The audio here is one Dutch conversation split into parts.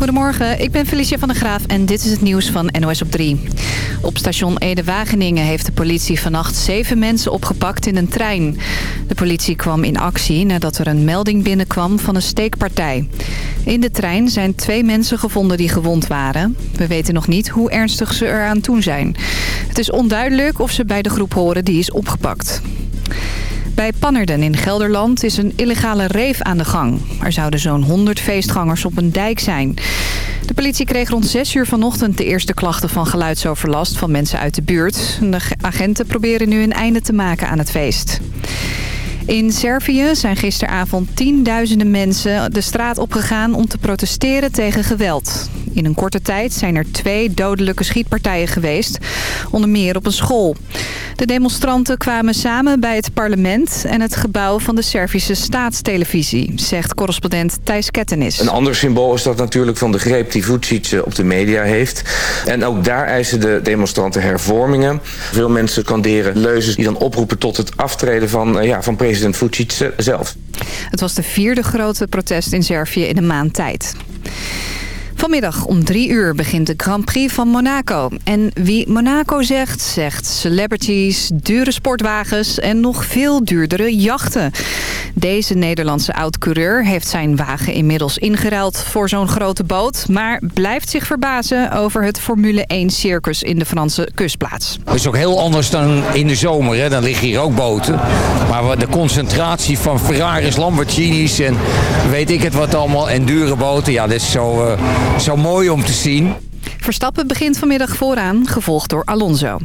Goedemorgen, ik ben Felicia van der Graaf en dit is het nieuws van NOS op 3. Op station Ede-Wageningen heeft de politie vannacht zeven mensen opgepakt in een trein. De politie kwam in actie nadat er een melding binnenkwam van een steekpartij. In de trein zijn twee mensen gevonden die gewond waren. We weten nog niet hoe ernstig ze eraan toe zijn. Het is onduidelijk of ze bij de groep horen die is opgepakt. Bij Pannerden in Gelderland is een illegale reef aan de gang. Er zouden zo'n 100 feestgangers op een dijk zijn. De politie kreeg rond 6 uur vanochtend de eerste klachten van geluidsoverlast van mensen uit de buurt. De agenten proberen nu een einde te maken aan het feest. In Servië zijn gisteravond tienduizenden mensen de straat opgegaan om te protesteren tegen geweld. In een korte tijd zijn er twee dodelijke schietpartijen geweest, onder meer op een school. De demonstranten kwamen samen bij het parlement en het gebouw van de Servische staatstelevisie, zegt correspondent Thijs Kettenis. Een ander symbool is dat natuurlijk van de greep die Vucic eh, op de media heeft. En ook daar eisen de demonstranten hervormingen. Veel mensen kanderen leuzes die dan oproepen tot het aftreden van, eh, ja, van president Vucic zelf. Het was de vierde grote protest in Servië in een maand tijd. Vanmiddag om drie uur begint de Grand Prix van Monaco. En wie Monaco zegt, zegt celebrities, dure sportwagens en nog veel duurdere jachten. Deze Nederlandse oud-coureur heeft zijn wagen inmiddels ingeruild voor zo'n grote boot... maar blijft zich verbazen over het Formule 1-circus in de Franse kustplaats. Het is ook heel anders dan in de zomer, hè? dan liggen hier ook boten. Maar de concentratie van Ferraris, Lamborghinis en weet ik het wat allemaal... en dure boten, ja, dat is zo... Uh zo mooi om te zien. Verstappen begint vanmiddag vooraan, gevolgd door Alonso.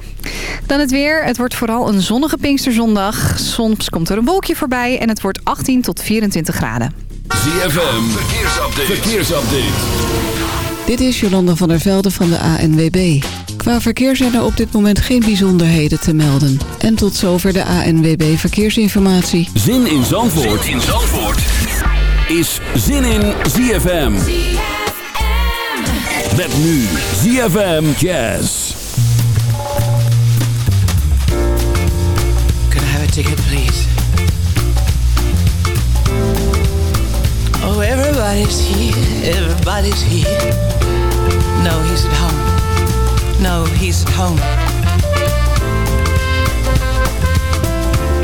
Dan het weer. Het wordt vooral een zonnige Pinksterzondag. Soms komt er een wolkje voorbij en het wordt 18 tot 24 graden. ZFM, verkeersupdate. verkeersupdate. Dit is Jolanda van der Velde van de ANWB. Qua verkeer zijn er op dit moment geen bijzonderheden te melden. En tot zover de ANWB Verkeersinformatie. Zin in Zandvoort, zin in Zandvoort. is Zin in ZFM. Met nu ZFM Jazz. Can I have a ticket, please? Oh, everybody's here, everybody's here. No, he's at home. No, he's at home.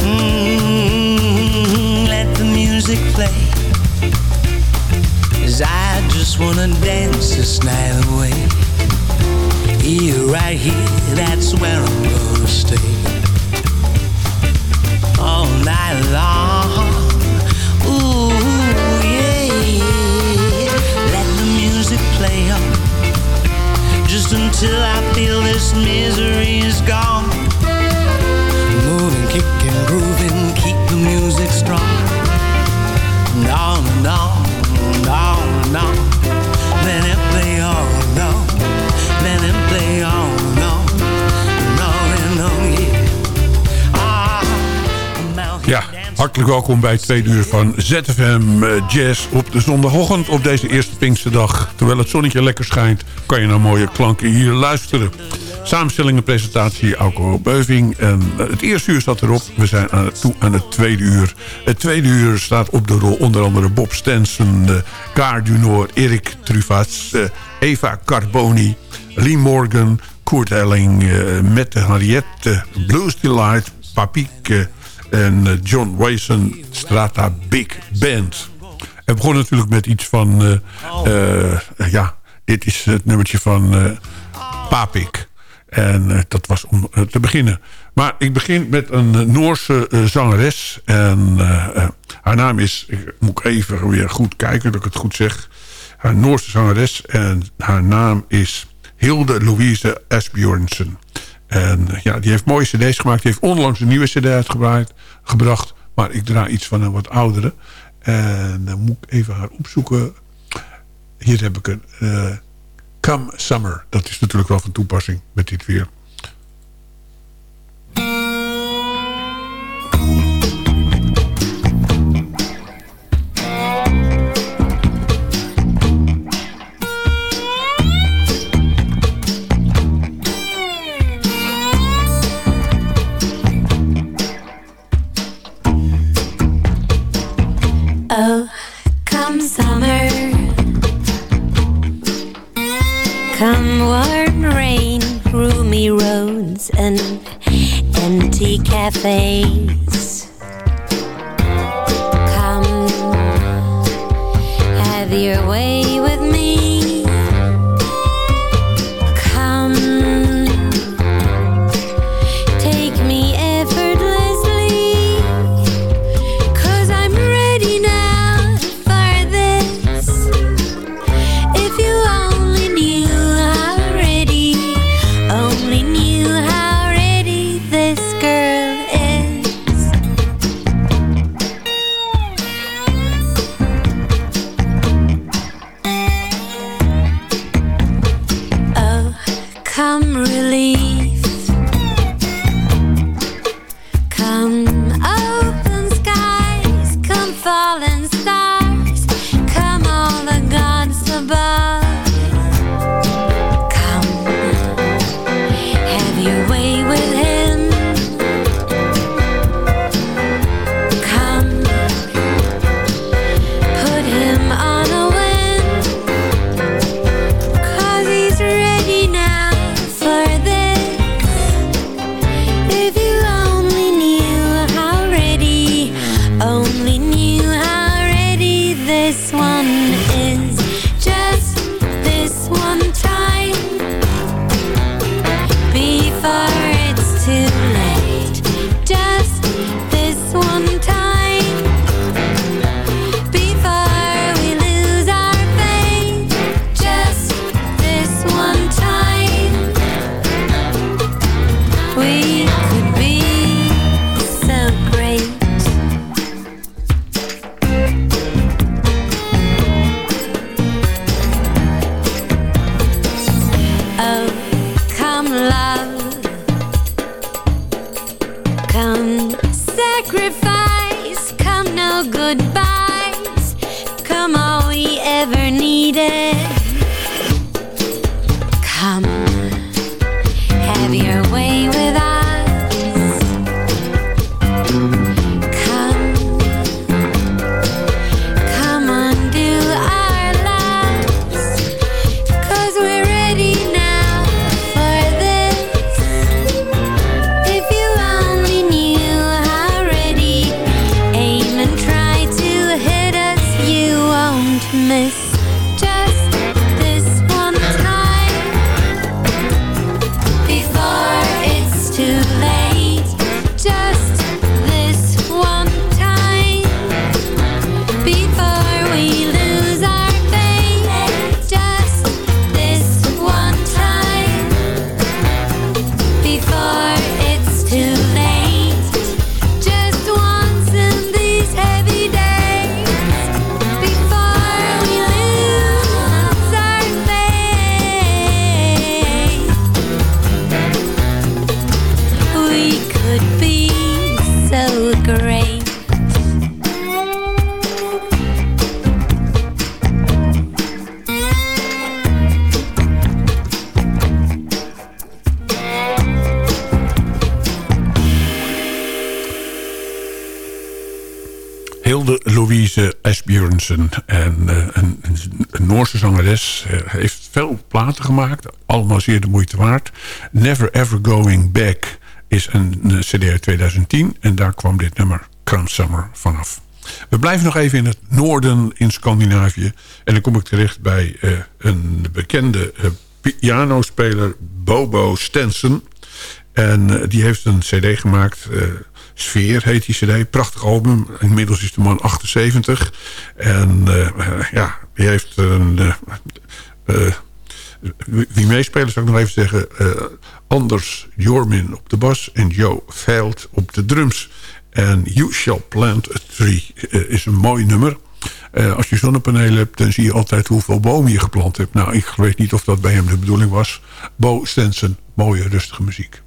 Mm -hmm, let the music play just wanna dance this night away. Here, right here, that's where I'm gonna stay. All night long Ooh, yeah. Let the music play on Just until I feel this misery is gone. Moving, kicking, grooving hartelijk welkom bij het tweede uur van ZFM eh, Jazz op de zondagochtend op deze eerste Pinksterdag. Terwijl het zonnetje lekker schijnt, kan je naar mooie klanken hier luisteren. Samenstelling en presentatie Alco Beuving. En eh, het eerste uur staat erop. We zijn aan toe aan het tweede uur. Het tweede uur staat op de rol onder andere Bob Stenson, uh, Kaar Dunor, Erik Truvats, Eva Carboni, Lee Morgan, Kurt Elling, Mette Henriette, Blues Delight, Papiek en John Wason, Strata Big Band. We begonnen natuurlijk met iets van... ja, dit is het nummertje van Papik. En eh, dat was om eh, te beginnen. Maar ik begin met een eh, Noorse zangeres. En haar naam is... Ik moet even weer goed kijken dat ik het goed zeg. Haar Noorse zangeres. En haar naam is Hilde Louise Esbjornsen. En ja, die heeft mooie cd's gemaakt. Die heeft onlangs een nieuwe cd uitgebracht. Maar ik draai iets van een wat oudere. En dan moet ik even haar opzoeken. Hier heb ik een... Come Summer. Dat is natuurlijk wel van toepassing met dit weer. Roomy roads, and empty cafes. Come have your way En, eh, een, een, Noorse zangeres. eh, heeft veel platen gemaakt. Allemaal zeer de moeite waard. Never Ever Going Back is een, cd uit 2010. En daar kwam dit nummer Come Summer vanaf. We blijven nog even in het noorden in Scandinavië. En dan kom ik terecht bij eh, een bekende eh, pianospeler Bobo Stenson. En die heeft een cd gemaakt. Sfeer heet die cd. Prachtig album. Inmiddels is de man 78. En eh, eh, ja, die heeft een... eh, wie meespelen zou ik nog even zeggen. Anders Jormin op de bas en Joe Veld op de drums. En You Shall Plant a Tree is een mooi nummer. Als je zonnepanelen hebt, dan zie je altijd hoeveel bomen je geplant hebt. Nou, ik weet niet of dat bij hem de bedoeling was. Bo Stenson, mooie rustige muziek.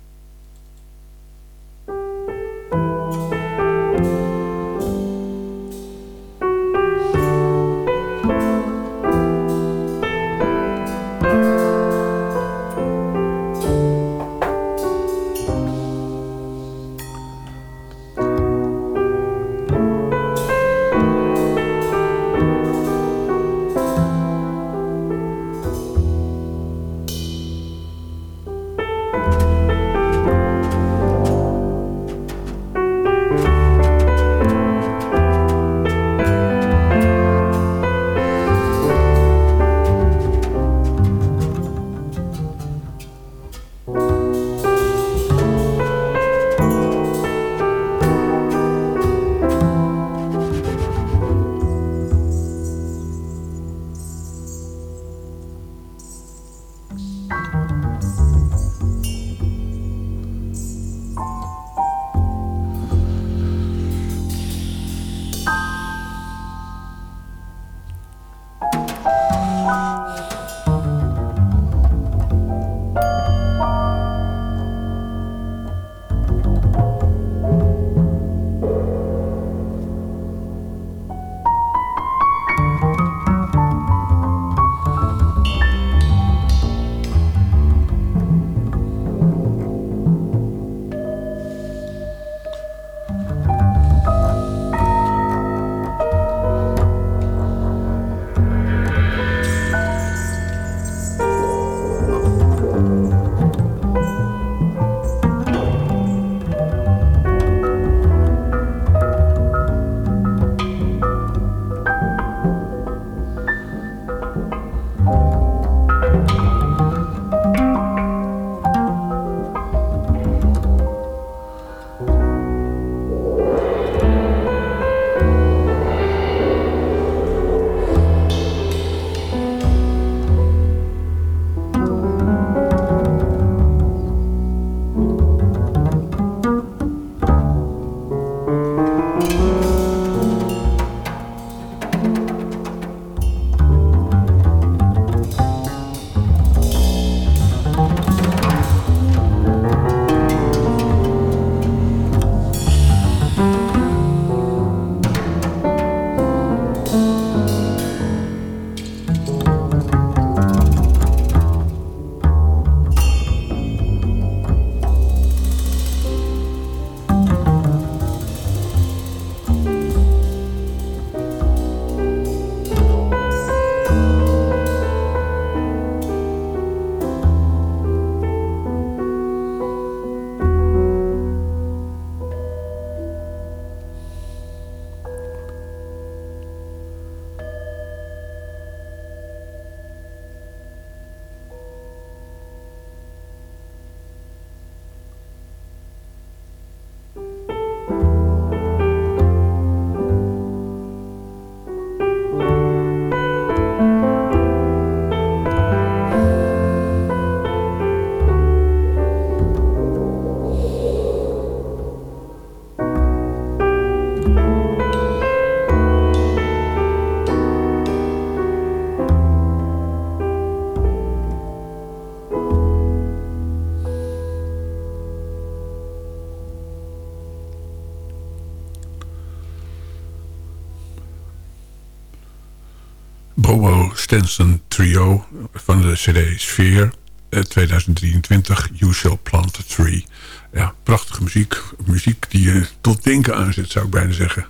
Stenson Trio van de cd Sphere eh, 2023. You Shall Plant a Tree. Ja, prachtige muziek. Muziek die je tot denken aanzet, zou ik bijna zeggen.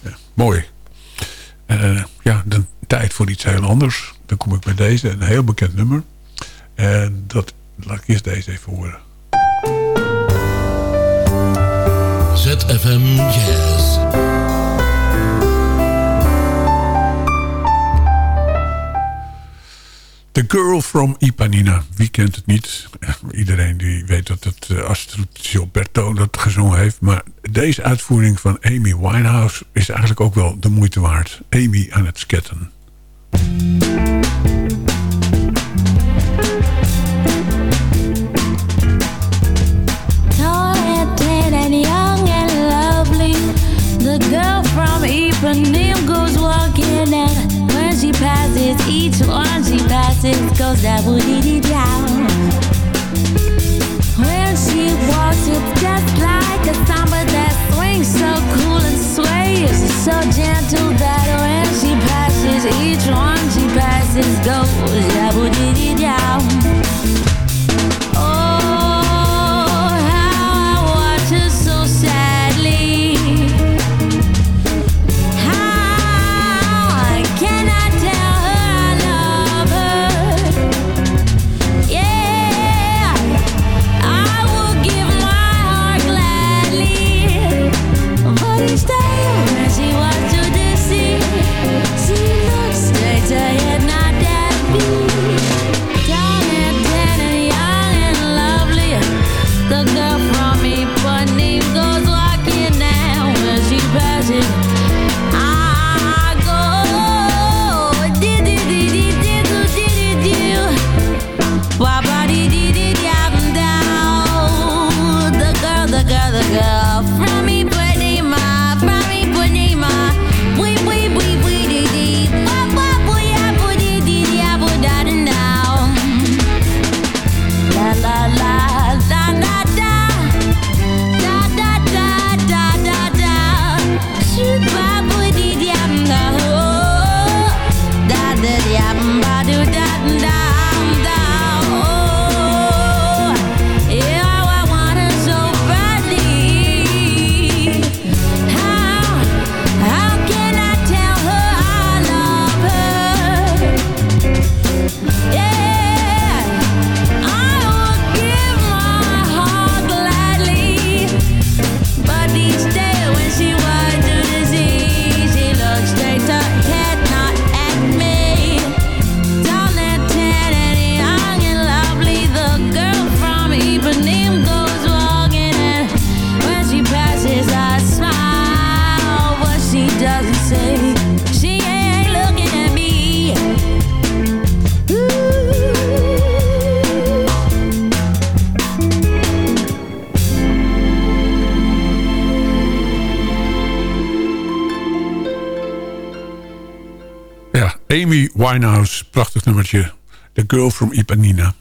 Ja, mooi. Eh, ja, de tijd voor iets heel anders. Dan kom ik bij deze, een heel bekend nummer. En dat laat ik eerst deze even horen. ZFM Jazz. The Girl from Ipanina. Wie kent het niet? Iedereen die weet dat het uh, Astrid Gilberto dat gezongen heeft. Maar deze uitvoering van Amy Winehouse is eigenlijk ook wel de moeite waard. Amy aan het sketten. Young and lovely. The girl from Ipanema each one she passes goes double dee down. When she walks, it's just like a samba that swings so cool and sways so gentle that when she passes, each one she passes goes double Amy Winehouse. Prachtig nummertje. The Girl from Ipanina.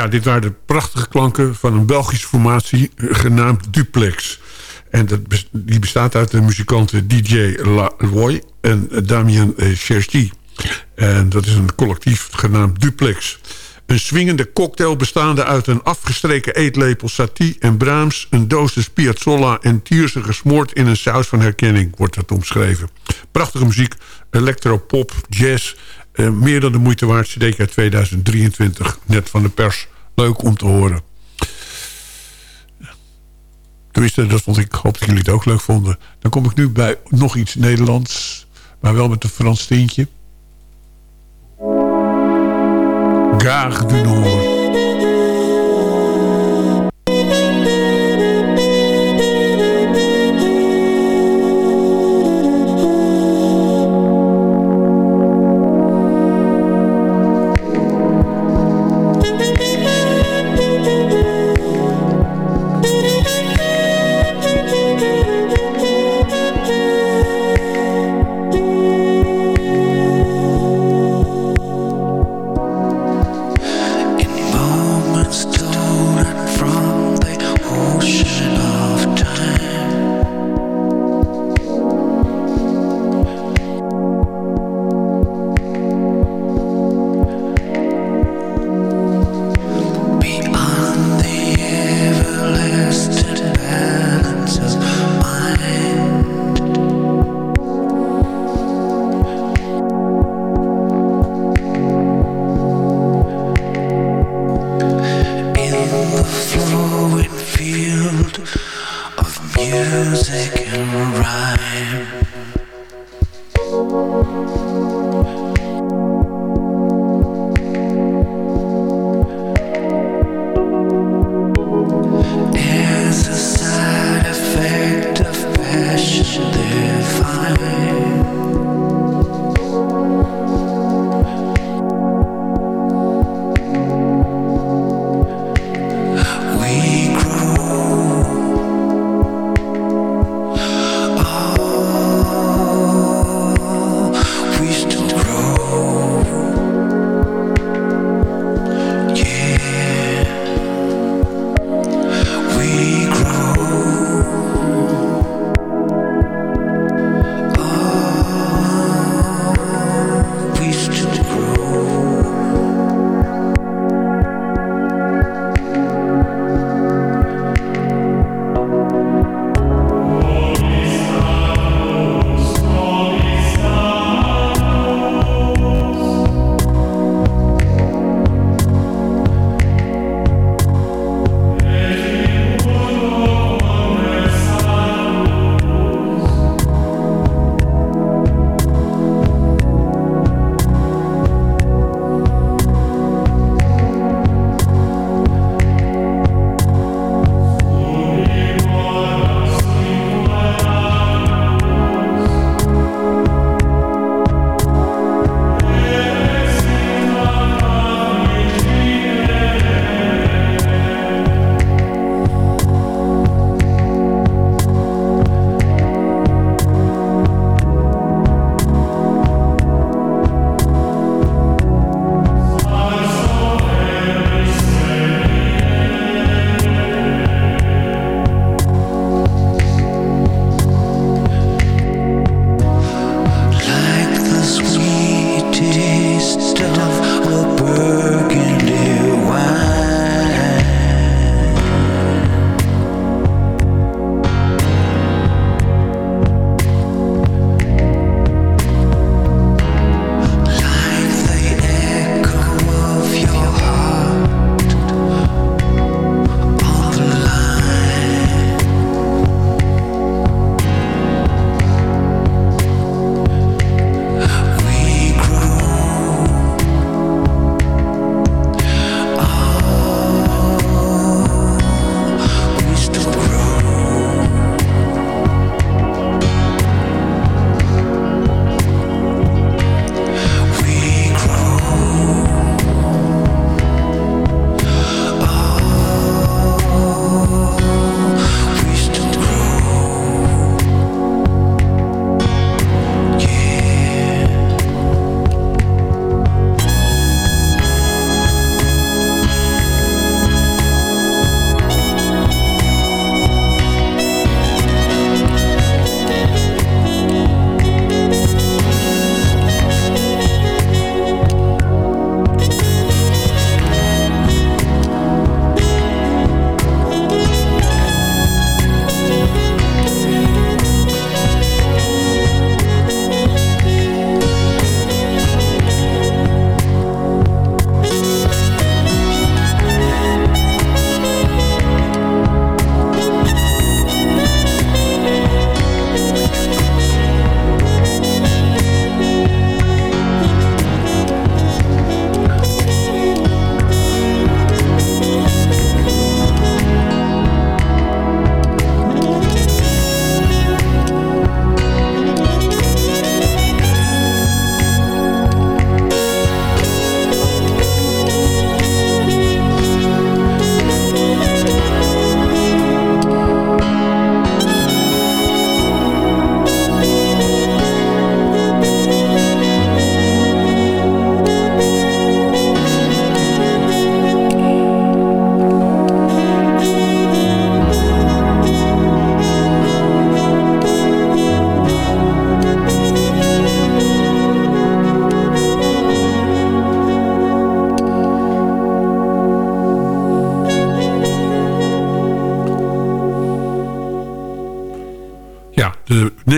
Ja, dit waren de prachtige klanken van een Belgische formatie eh, genaamd Duplex. En dat, die bestaat uit de muzikanten DJ Laloy en Damien eh, Chergy. En dat is een collectief genaamd Duplex. Een swingende cocktail bestaande uit een afgestreken eetlepel satie en Brahms... een dosis Piazzolla en Tierse gesmoord in een saus van herkenning... wordt dat omschreven. Prachtige muziek, electropop, jazz... eh, meer dan de moeite waard, cd uit 2023. Net van de pers. Leuk om te horen. Tenminste, dat vond. Ik hoop dat jullie het ook leuk vonden. Dan kom ik nu bij nog iets Nederlands. Maar wel met een Frans tintje. Gare du Nord.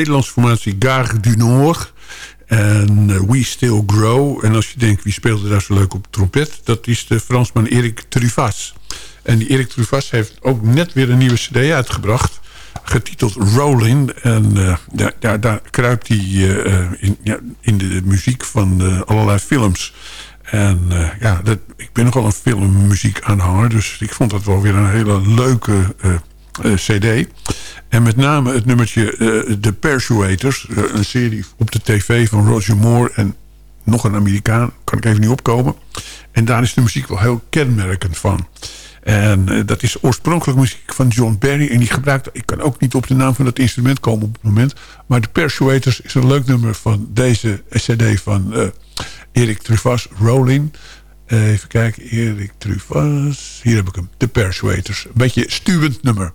Nederlandse formatie Gare du Nord. En eh, We Still Grow. En als je denkt, wie speelde daar zo leuk op trompet? Dat is de Fransman Erik Truvas. En die Erik Truvas heeft ook net weer een nieuwe cd uitgebracht. Getiteld Rolling. En eh, daar, daar, kruipt hij eh, in, ja, in de muziek van allerlei films. En ja, dat, ik ben nogal een filmmuziek aanhanger. Dus ik vond dat wel weer een hele leuke eh, cd. En met name het nummertje eh, The Persuaders. eh, een serie op de tv van Roger Moore en nog een Amerikaan. Kan ik even niet opkomen. En daar is de muziek wel heel kenmerkend van. En dat is oorspronkelijk muziek van John Barry. En die gebruikt, ik kan ook niet op de naam van dat instrument komen op het moment. Maar The Persuaders is een leuk nummer van deze cd van Erik Truvas, Rolling. Eh, even kijken, Erik Truvas. Hier heb ik hem, The Persuaders. Een beetje stuwend nummer.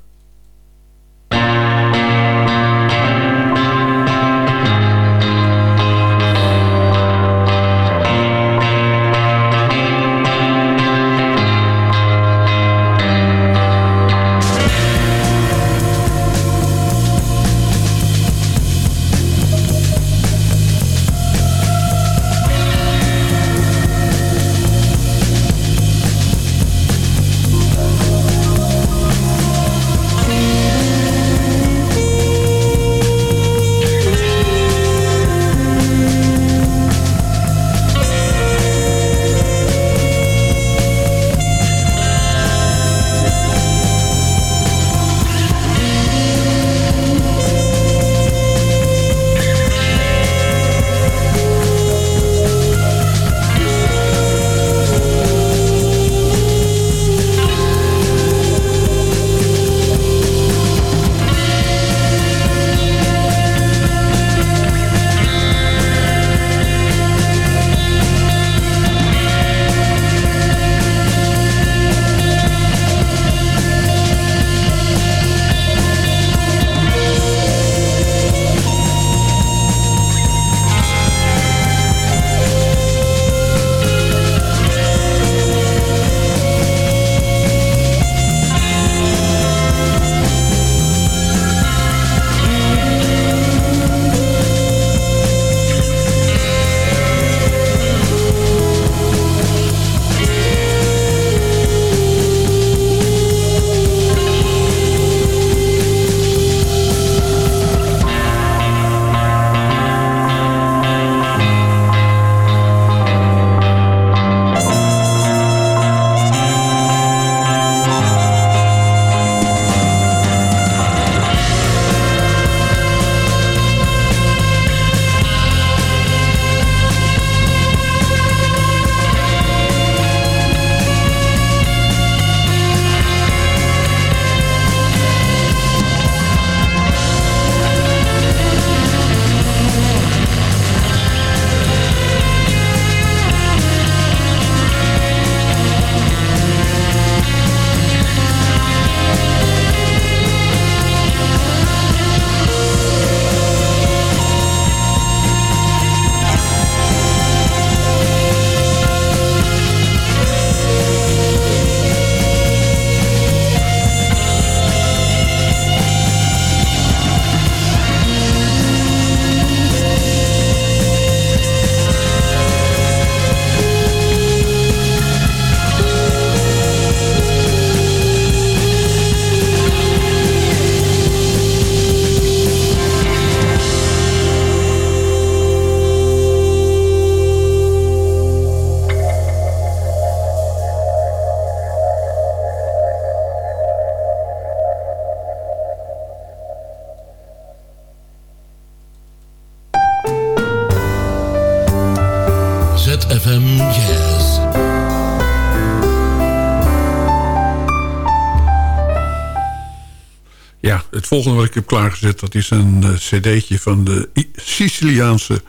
Volgende wat ik heb klaargezet... dat is een eh, cd'tje van de Siciliaanse... eh,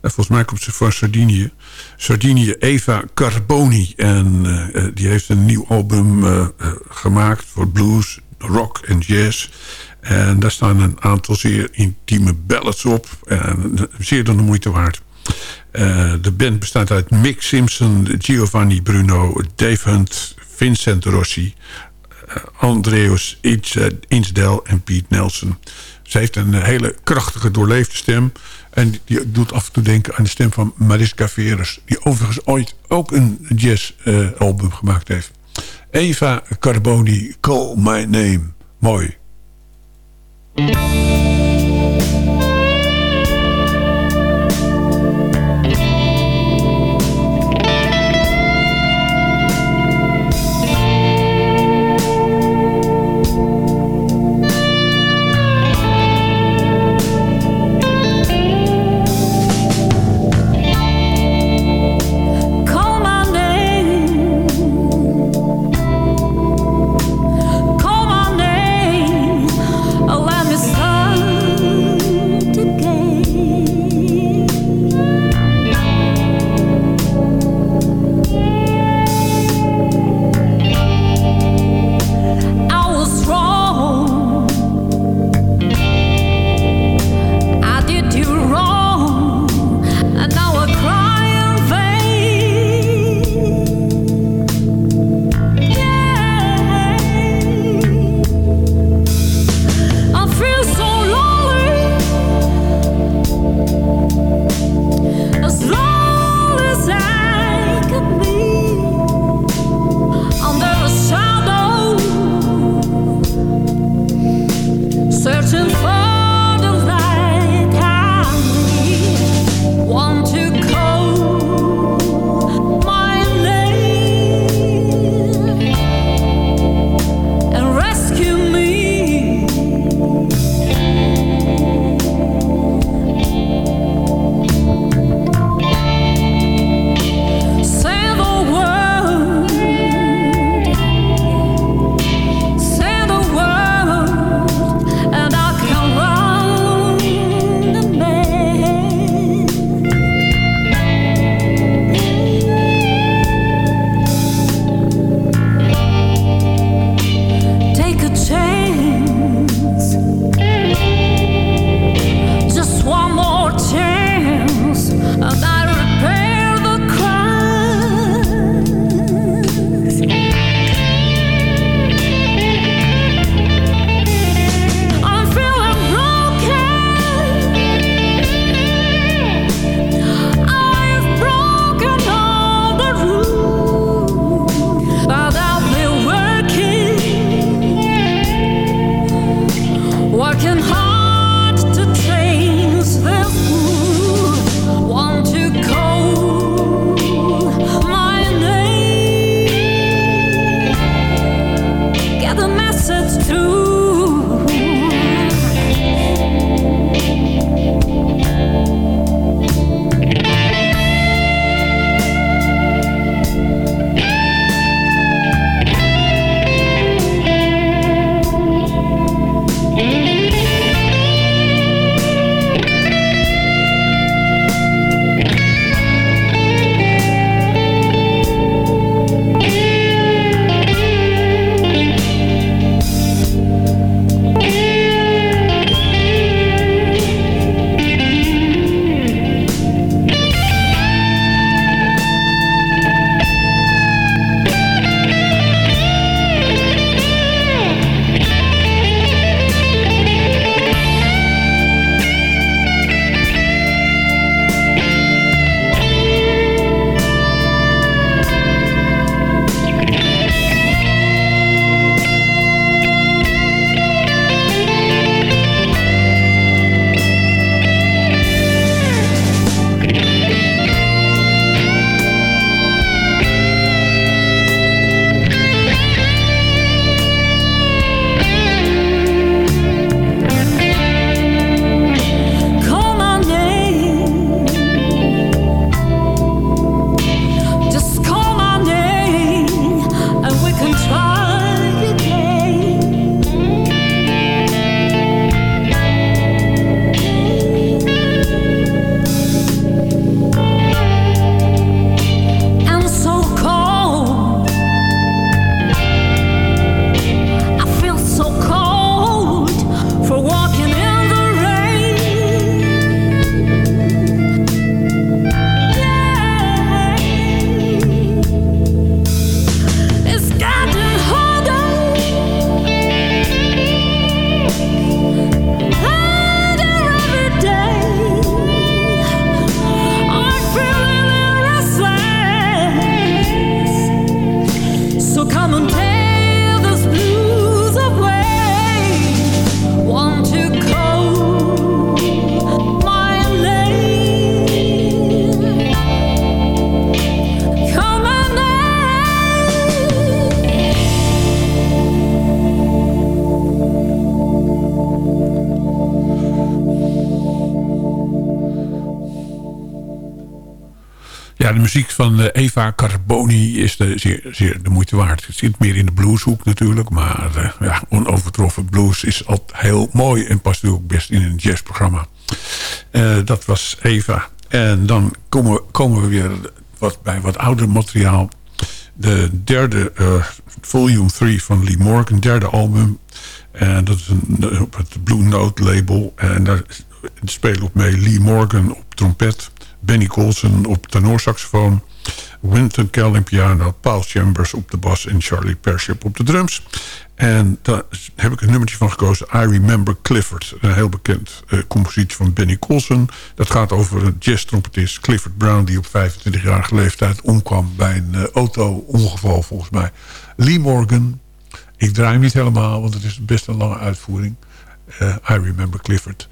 volgens mij komt ze van Sardinië. Sardinië Eva Carboni. En eh, die heeft een nieuw album gemaakt voor blues, rock en jazz. En daar staan een aantal zeer intieme ballads op. En zeer dan de moeite waard. De band bestaat uit Mick Simpson, Giovanni Bruno, Dave Hunt, Vincent Rossi... eh, Andreas Ins- Insdel en Piet Nelson. Ze heeft een hele krachtige, doorleefde stem. En die doet af en toe denken aan de stem van Mariska Veres. Die overigens ooit ook een jazz-album gemaakt heeft. Eva Carboni, Call My Name. Mooi. Van eh, Eva Carboni is de, zeer, zeer de moeite waard. Het zit meer in de blueshoek natuurlijk. Maar eh, ja, onovertroffen blues is altijd heel mooi. En past ook best in een jazzprogramma. Eh, dat was Eva. En dan komen we, komen we weer wat, bij wat ouder materiaal. De derde, volume 3 van Lee Morgan. Derde album. En dat is een, op het Blue Note label. En daar spelen op mee Lee Morgan op trompet. Benny Colson op tenorsaxofoon. Winton Kelly piano. Paul Chambers op de bas. En Charlie Pership op de drums. En daar heb ik een nummertje van gekozen. I Remember Clifford. Een heel bekend eh, compositie van Benny Colson. Dat gaat over een jazz-trompetist Clifford Brown... die op 25-jarige leeftijd omkwam bij een eh, auto-ongeval volgens mij. Lee Morgan. Ik draai hem niet helemaal, want het is best een lange uitvoering. Eh, I Remember Clifford.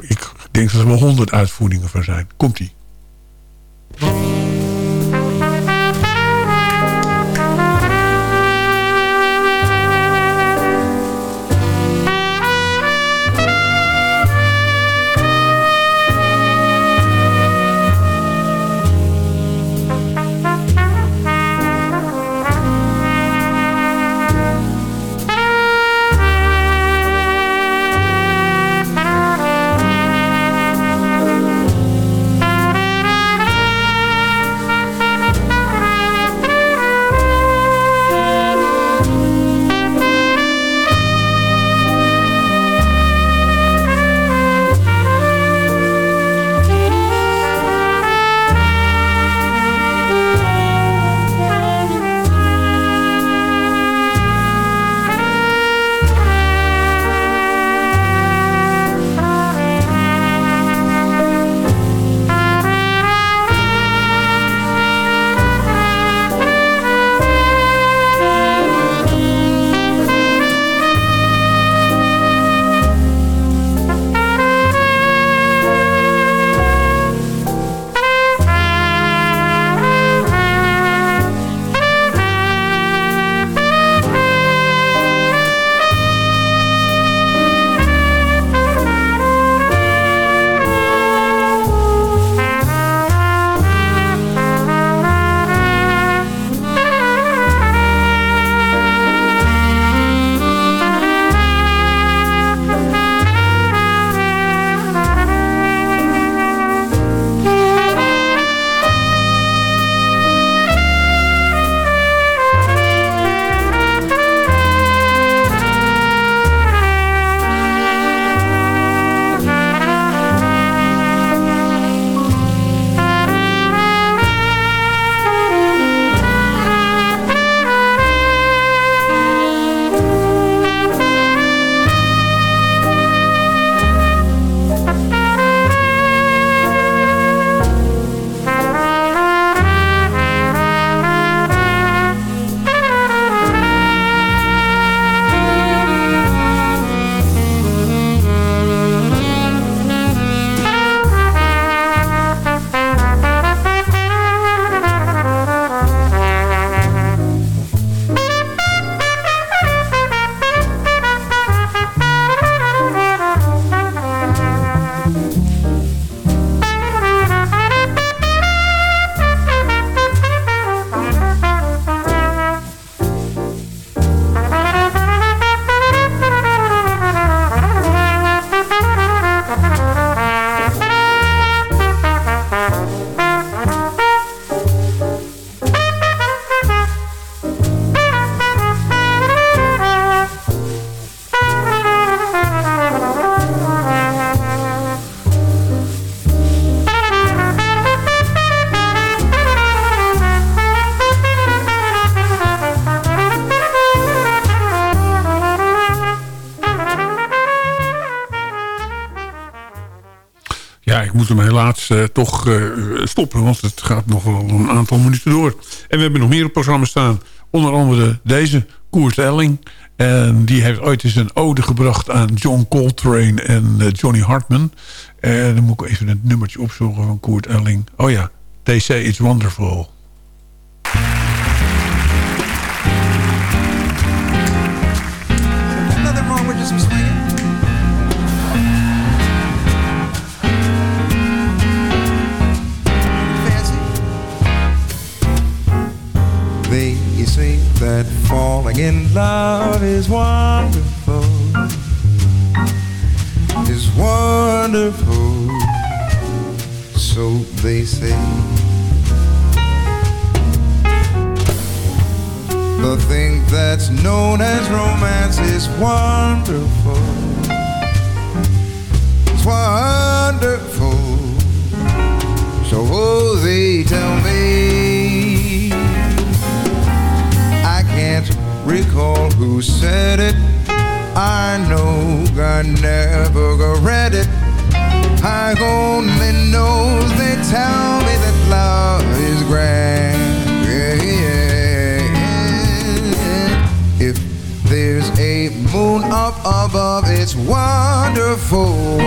Ik denk dat er wel honderd uitvoeringen van zijn. Komt-ie. Ja, eh, toch eh, stoppen, want het gaat nog wel een aantal minuten door. En we hebben nog meer op programma staan. Onder andere deze, Koert Elling. En die heeft ooit eens een ode gebracht aan John Coltrane en eh, Johnny Hartman. En dan moet ik even het nummertje opzoeken van Koert Elling. Oh ja, They Say It's Wonderful. That falling in love is wonderful. Is wonderful. So they say. The thing that's known as romance is wonderful. It's wonderful. So they tell me. Recall who said it. I know I never read it. I only know they tell me that love is grand. Yeah, yeah. If there's a moon up above, it's wonderful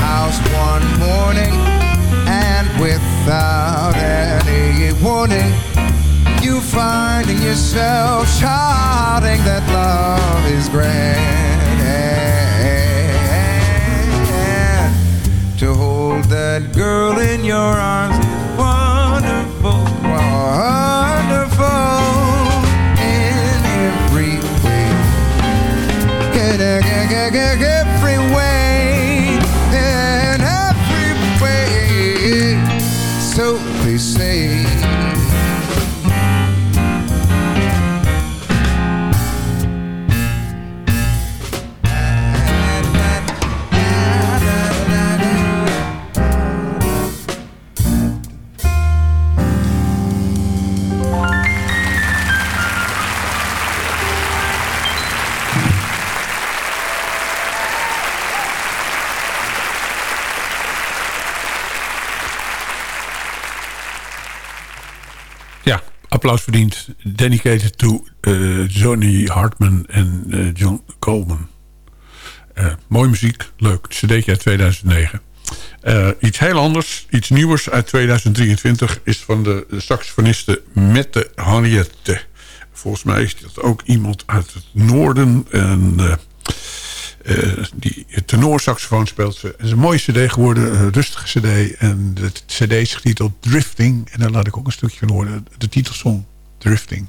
house one morning and without any warning, you finding yourself shouting that love is grand. To hold that girl in your arms applaus verdiend. Dedicated to eh, Johnny Hartman en eh, John Coleman. Eh, mooie muziek, leuk. CD'tje uit 2009. Eh, iets heel anders, iets nieuwers uit 2023... is van de saxofoniste Mette Henriette. Volgens mij is dat ook iemand uit het noorden... En, die tenorsaxofoon speelt ze. Het is een mooie cd geworden, een rustige cd. En de cd is getiteld Drifting. En daar laat ik ook een stukje van horen. De titelsong Drifting.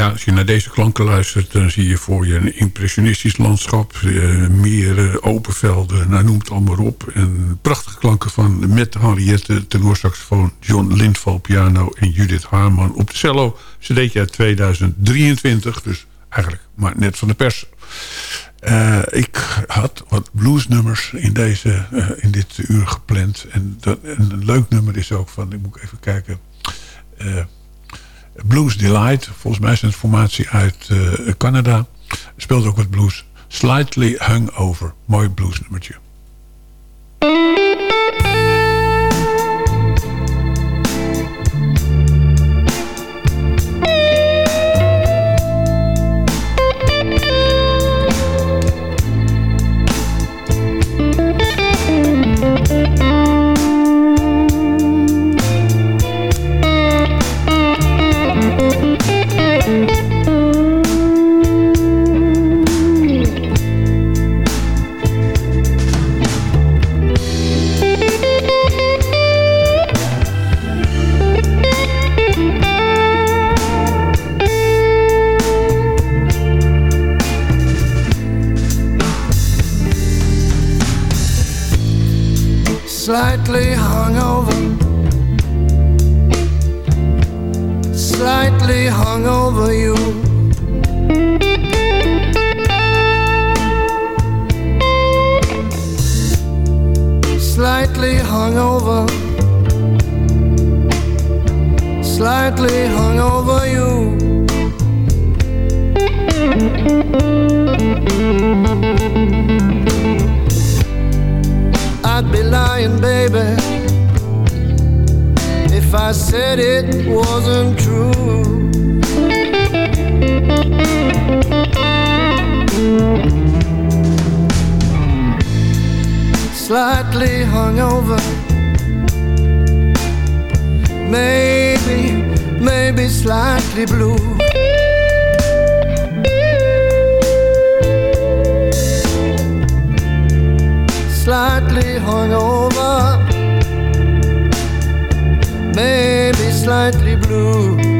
Als je naar deze klanken luistert... dan zie je voor je een impressionistisch landschap. eh, meren, open velden, nou, noem het allemaal op. En prachtige klanken van met Henriette, tenorsaxofoon... John Lindval, piano en Judith Haarman op de cello. Ze uit 2023, dus eigenlijk maar net van de pers. Eh, ik had wat bluesnummers in, deze, eh, in dit uur gepland. En, dat, en een leuk nummer is ook van... Ik moet even kijken... eh, Blues Delight. Volgens mij is een formatie uit eh, Canada. Speelt ook wat blues. Slightly Hungover. Mooi bluesnummertje. Hungover, slightly hungover you. I'd be lying, baby, if I said it wasn't true. Slightly hungover, maybe, maybe slightly blue. slightly hungover, maybe slightly blue.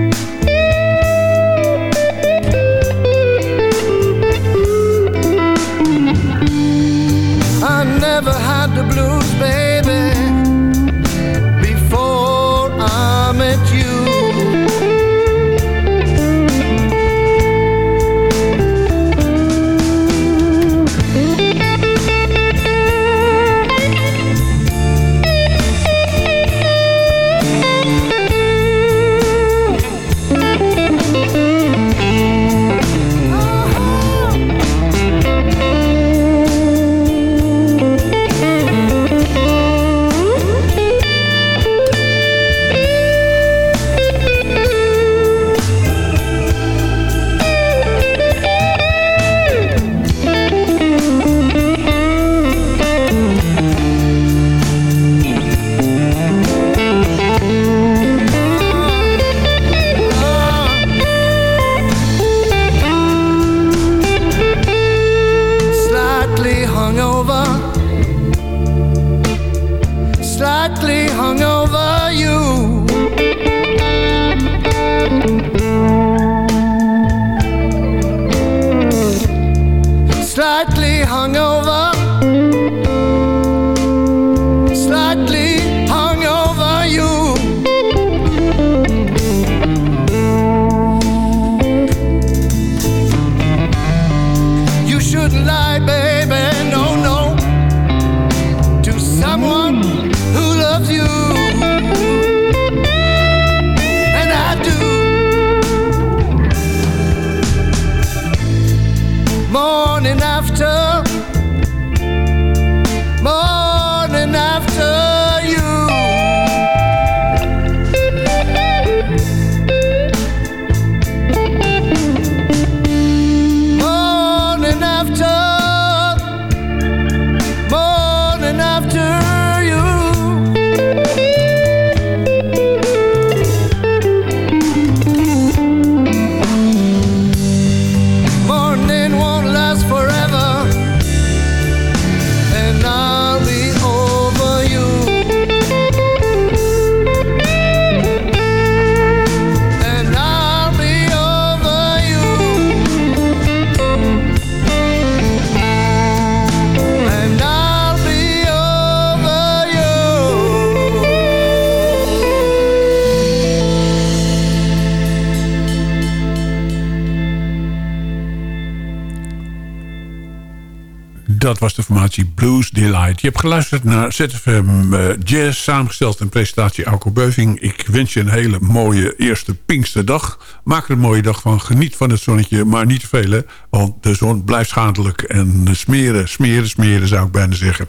Je hebt geluisterd naar ZFM eh, Jazz, samengesteld en presentatie Alco Beuving. Ik wens je een hele mooie eerste Pinksterdag. Maak er een mooie dag van. Geniet van het zonnetje, maar niet te veel. hè, Want de zon blijft schadelijk. En smeren, smeren, smeren zou ik bijna zeggen.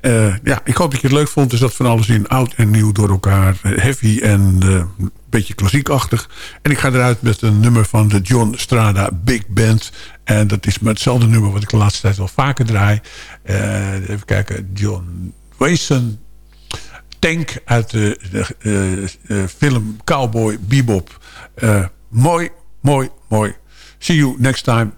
Eh, ja, ik hoop dat je het leuk vond. Er zat van alles in, oud en nieuw door elkaar. eh, Heavy en beetje klassiekachtig. En ik ga eruit met een nummer van de John Strada Big Band. En dat is maar hetzelfde nummer wat ik de laatste tijd wel vaker draai. Eh, even kijken, John Wason. Tank uit de, film Cowboy Bebop. Eh, mooi, mooi, mooi. See you next time.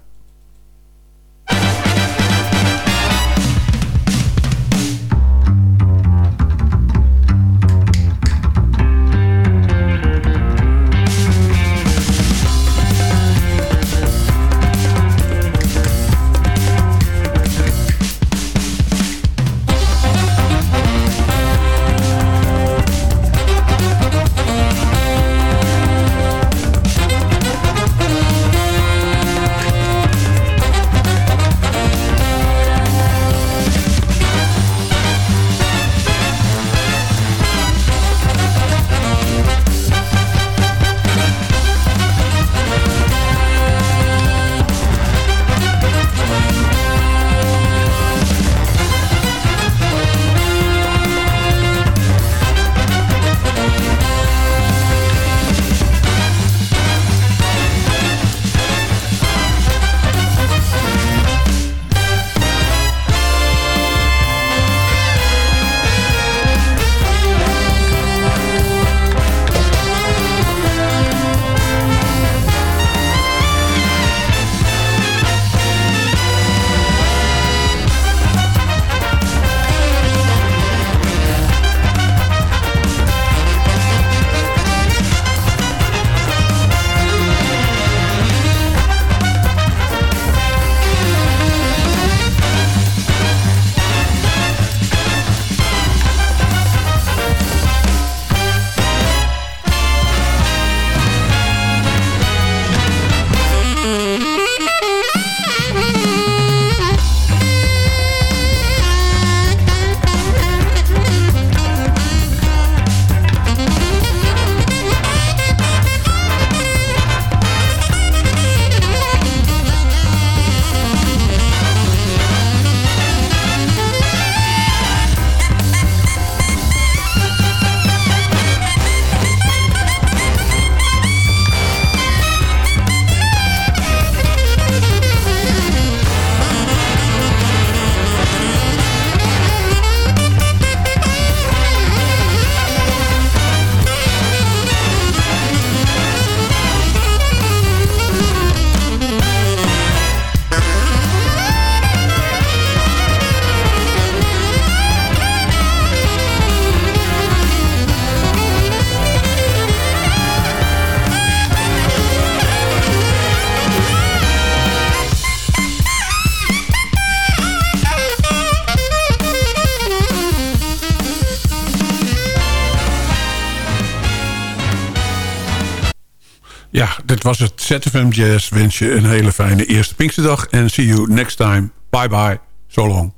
Was het ZFM Jazz. Wens je een hele fijne eerste Pinksterdag. En see you next time. Bye bye. So long.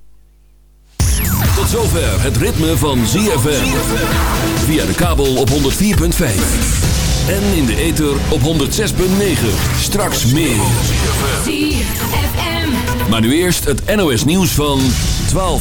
Tot zover het ritme van ZFM. Via de kabel op 104.5. En in de ether op 106.9. Straks meer. Maar nu eerst het NOS nieuws van 12 uur.